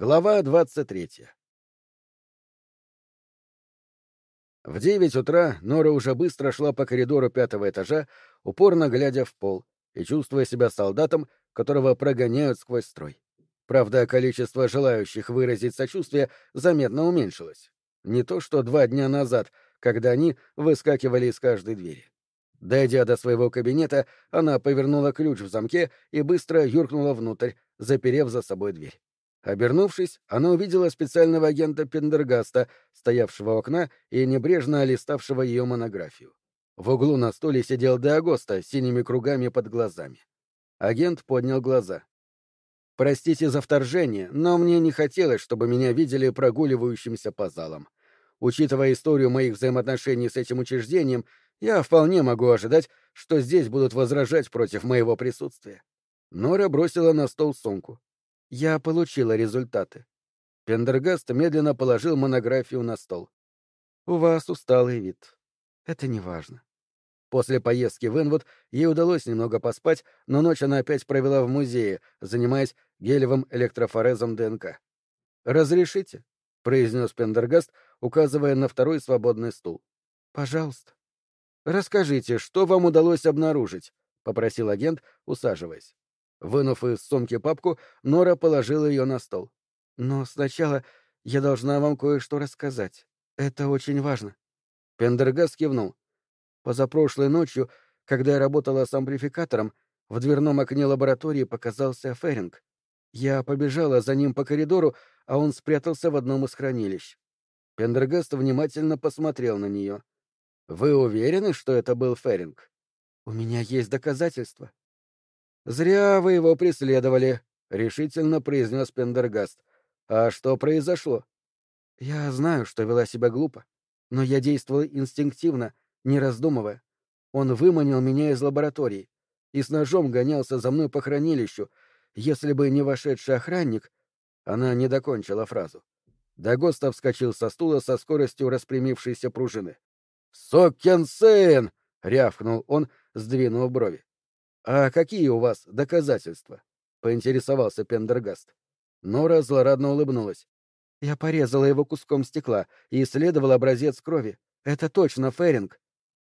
Глава двадцать третья В девять утра Нора уже быстро шла по коридору пятого этажа, упорно глядя в пол и чувствуя себя солдатом, которого прогоняют сквозь строй. Правда, количество желающих выразить сочувствие заметно уменьшилось. Не то что два дня назад, когда они выскакивали из каждой двери. Дойдя до своего кабинета, она повернула ключ в замке и быстро юркнула внутрь, заперев за собой дверь. Обернувшись, она увидела специального агента Пендергаста, стоявшего у окна и небрежно листавшего ее монографию. В углу на стуле сидел Деагоста с синими кругами под глазами. Агент поднял глаза. «Простите за вторжение, но мне не хотелось, чтобы меня видели прогуливающимся по залам. Учитывая историю моих взаимоотношений с этим учреждением, я вполне могу ожидать, что здесь будут возражать против моего присутствия. Нора бросила на стол сумку. Я получила результаты. Пендергаст медленно положил монографию на стол. У вас усталый вид. Это не важно. После поездки в Инвуд ей удалось немного поспать, но ночь она опять провела в музее, занимаясь гелевым электрофорезом ДНК. «Разрешите?» — произнес Пендергаст, указывая на второй свободный стул. «Пожалуйста». «Расскажите, что вам удалось обнаружить?» — попросил агент, усаживаясь. Вынув из сумки папку, Нора положила ее на стол. «Но сначала я должна вам кое-что рассказать. Это очень важно». Пендергаст кивнул. Позапрошлой ночью, когда я работала с амплификатором, в дверном окне лаборатории показался Феринг. Я побежала за ним по коридору, а он спрятался в одном из хранилищ. Пендергаст внимательно посмотрел на нее. Вы уверены, что это был Феринг? У меня есть доказательства. Зря вы его преследовали, решительно произнес Пендергаст. А что произошло? Я знаю, что вела себя глупо, но я действовала инстинктивно, не раздумывая. Он выманил меня из лаборатории и с ножом гонялся за мной по хранилищу. Если бы не вошедший охранник... Она не докончила фразу. Дагоста вскочил со стула со скоростью распрямившейся пружины. «Сокин сын!» — рявкнул он, сдвинув брови. «А какие у вас доказательства?» — поинтересовался Пендергаст. Нора злорадно улыбнулась. «Я порезала его куском стекла и исследовала образец крови. Это точно Феринг».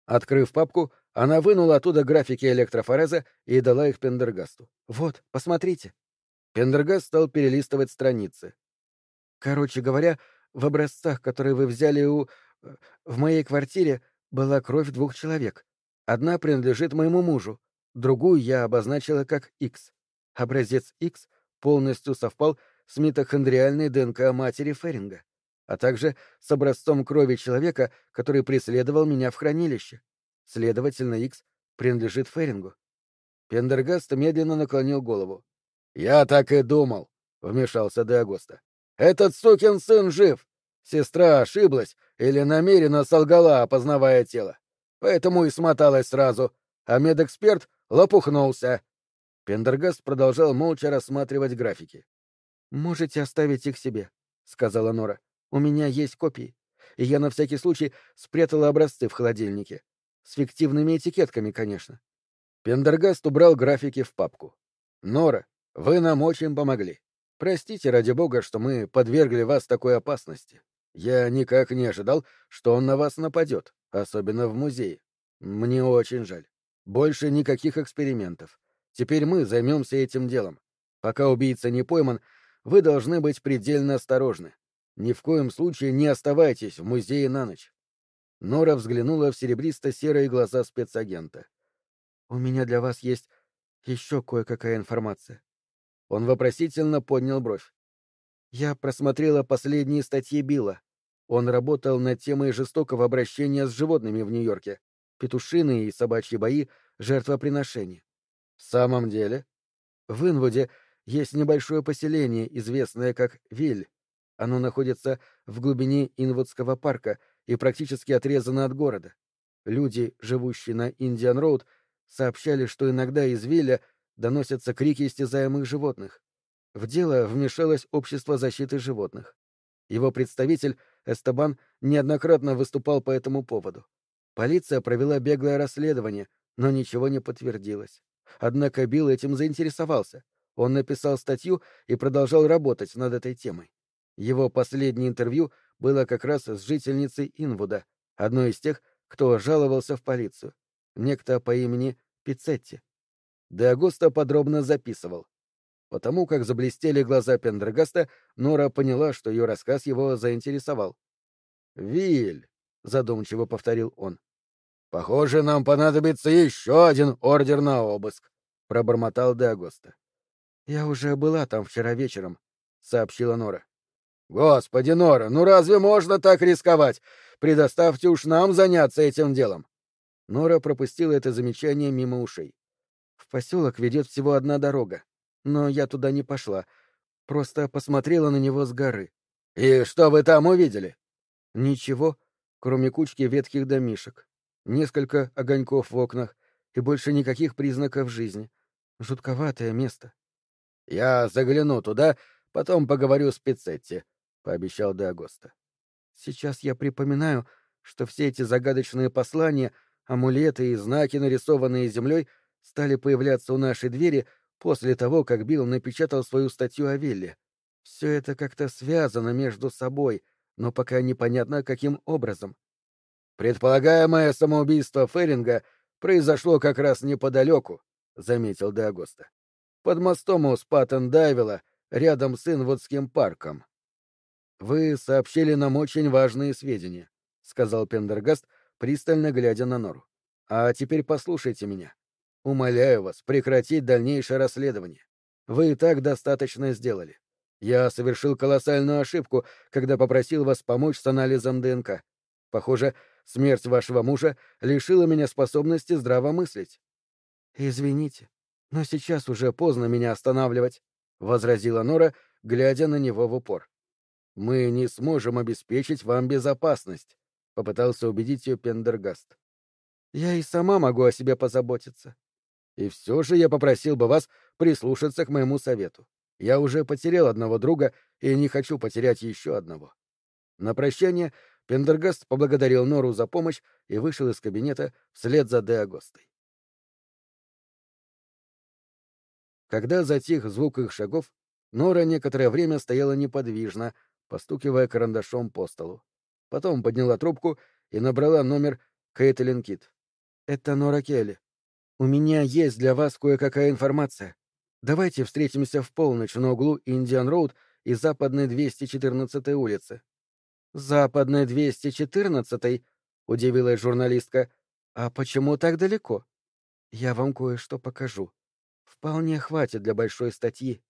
Открыв папку, она вынула оттуда графики электрофореза и дала их Пендергасту. «Вот, посмотрите». Пендергаст стал перелистывать страницы. «Короче говоря, в образцах, которые вы взяли у... В моей квартире была кровь двух человек. Одна принадлежит моему мужу, другую я обозначила как X. Образец X полностью совпал с митохондриальной ДНК матери Феринга, а также с образцом крови человека, который преследовал меня в хранилище. Следовательно, X принадлежит Ферингу. Пендергаст медленно наклонил голову. «Я так и думал», — вмешался Деагоста. «Этот сукин сын жив. Сестра ошиблась или намеренно солгала, опознавая тело. Поэтому и смоталась сразу, а медэксперт лопухнулся. Пендергаст продолжал молча рассматривать графики. «Можете оставить их себе», — сказала Нора. «У меня есть копии, и я на всякий случай спрятала образцы в холодильнике. С фиктивными этикетками, конечно». Пендергаст убрал графики в папку. «Нора, вы нам очень помогли. Простите, ради бога, что мы подвергли вас такой опасности. Я никак не ожидал, что он на вас нападет, особенно в музее. Мне очень жаль. Больше никаких экспериментов. Теперь мы займемся этим делом. Пока убийца не пойман, вы должны быть предельно осторожны. Ни в коем случае не оставайтесь в музее на ночь. Нора взглянула в серебристо-серые глаза спецагента. «У меня для вас есть еще кое-какая информация». Он вопросительно поднял бровь. Я просмотрела последние статьи Билла. Он работал над темой жестокого обращения с животными в Нью-Йорке. Петушиные и собачьи бои, жертвоприношения. В самом деле? В Инвуде есть небольшое поселение, известное как Виль. Оно находится в глубине Инвудского парка и практически отрезано от города. Люди, живущие на Индиан-Роуд, сообщали, что иногда из Вилля доносятся крики истязаемых животных. В дело вмешалось общество защиты животных. Его представитель, Эстебан, неоднократно выступал по этому поводу. Полиция провела беглое расследование, но ничего не подтвердилось. Однако Билл этим заинтересовался. Он написал статью и продолжал работать над этой темой. Его последнее интервью было как раз с жительницей Инвуда, одной из тех, кто жаловался в полицию. Некто по имени Пиццетти. Де Агуста подробно записывал. Потому как заблестели глаза Пендергаста, Нора поняла, что ее рассказ его заинтересовал. «Виль», — задумчиво повторил он. «Похоже, нам понадобится еще один ордер на обыск», — пробормотал Де Агоста. «Я уже была там вчера вечером», — сообщила Нора. «Господи, Нора, ну разве можно так рисковать? Предоставьте уж нам заняться этим делом!» Нора пропустила это замечание мимо ушей. «В поселок ведет всего одна дорога, но я туда не пошла, просто посмотрела на него с горы». «И что вы там увидели?» «Ничего, кроме кучки ветхих домишек, несколько огоньков в окнах и больше никаких признаков жизни. Жутковатое место». «Я загляну туда, потом поговорю с Пиццетти», — пообещал Де «Сейчас я припоминаю, что все эти загадочные послания, амулеты и знаки, нарисованные землей, стали появляться у нашей двери после того, как Билл напечатал свою статью о Вилле. Все это как-то связано между собой, но пока непонятно, каким образом. Предполагаемое самоубийство Ферринга произошло как раз неподалеку, — заметил Де Под мостом у Спаттен-Дайвела, рядом с Инвудским парком. «Вы сообщили нам очень важные сведения», — сказал Пендергаст, пристально глядя на Нору. «А теперь послушайте меня. Умоляю вас прекратить дальнейшее расследование. Вы и так достаточно сделали. Я совершил колоссальную ошибку, когда попросил вас помочь с анализом ДНК. Похоже, смерть вашего мужа лишила меня способности здраво мыслить». «Извините, но сейчас уже поздно меня останавливать», — возразила Нора, глядя на него в упор. Мы не сможем обеспечить вам безопасность, попытался убедить ее Пендергаст. Я и сама могу о себе позаботиться. И все же я попросил бы вас прислушаться к моему совету. Я уже потерял одного друга и не хочу потерять еще одного. На прощание Пендергаст поблагодарил Нору за помощь и вышел из кабинета вслед за Де Агостой. Когда затих звук их шагов, Нора некоторое время стояла неподвижно, постукивая карандашом по столу. Потом подняла трубку и набрала номер Кейтлин Кит. «Это Нора Келли. У меня есть для вас кое-какая информация. Давайте встретимся в полночь на углу Индиан-Роуд и Западной 214-й улицы». «Западной 214-й?» — удивилась журналистка. «А почему так далеко?» «Я вам кое-что покажу. Вполне хватит для большой статьи».